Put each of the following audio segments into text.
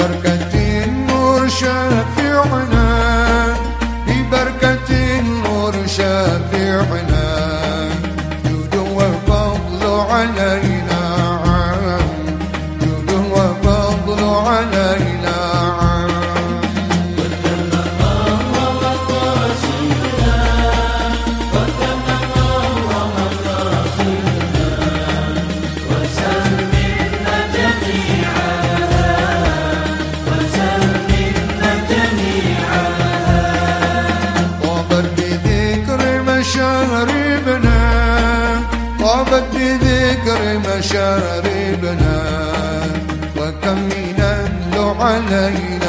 ببركة النور شافعنا علينا عام جود وفضل علينا. مشاربنا وكم من علينا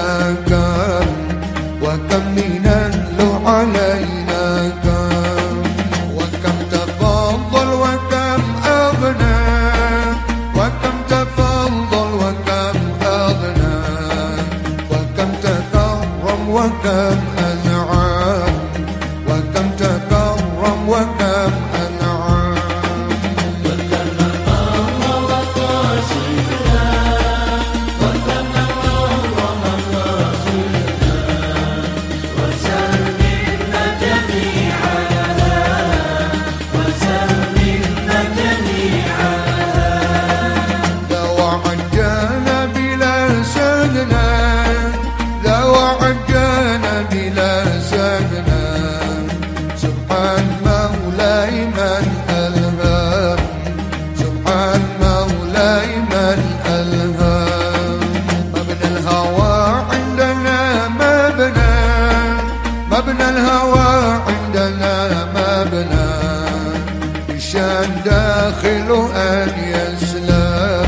أن يسلم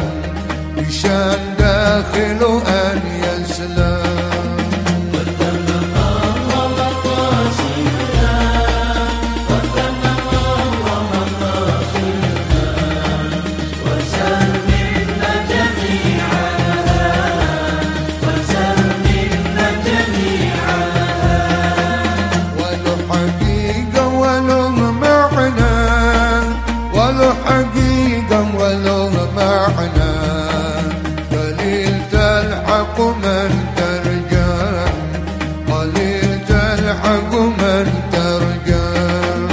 بشان داخل أن حقيقة وله معنى قليل تلحق من ترجم قليل تلحق من ترجم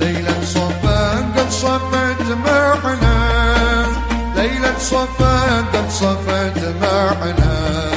ليلة صفا قد صفت معنا. ليلة صفا قد صفت معنا.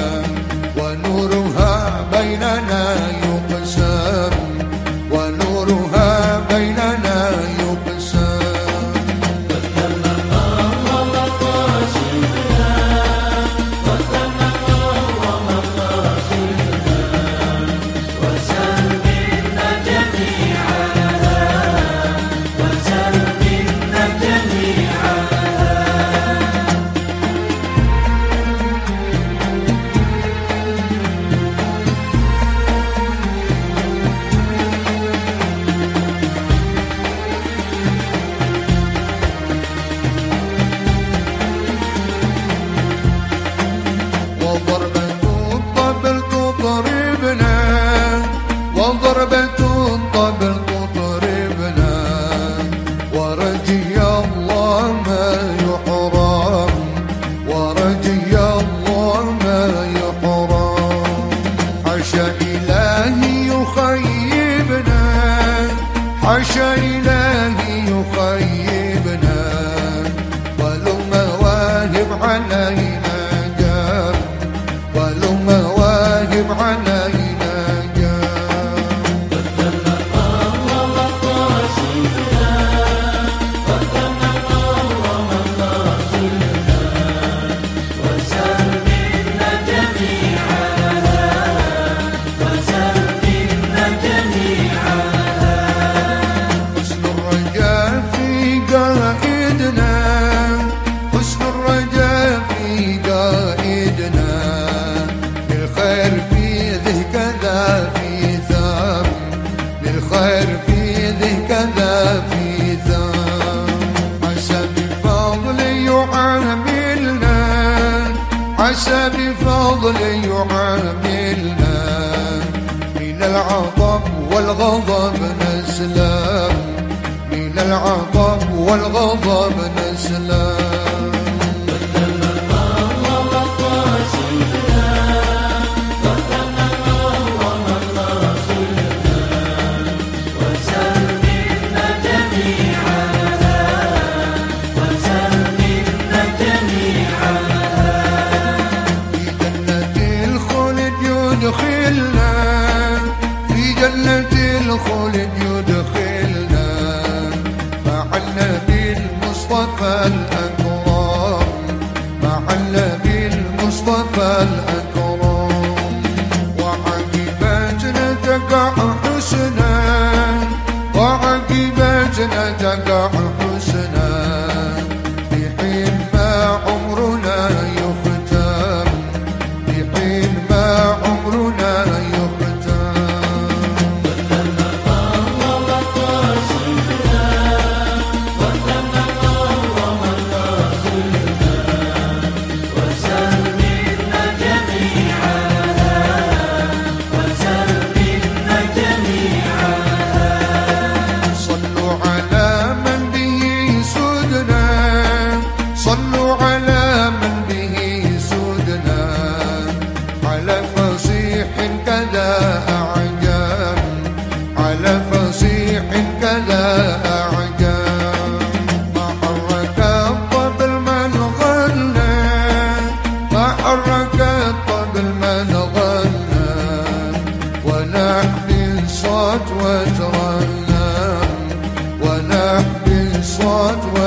ورجي الله ما يحرم ورجي الله ما يحرم. حاشا إلهي يخيبنا حاشا إلهي يخيبنا. ولو مواهب علينا يعاملنا. من والغضب نسلم. من العطب والغضب نسلم. جنة الخلد يدخلنا. مع النبي المصطفى الأكرم مع النبي المصطفى الأكرم وعقبتنا تقع حسنا. وعقبتنا تقع أعجم على فصيح كذا أعجم ما حرك الطبل من غنى ما حرك الطبل من غنى ونحمي الصوت وترنم ونحمي الصوت وترنم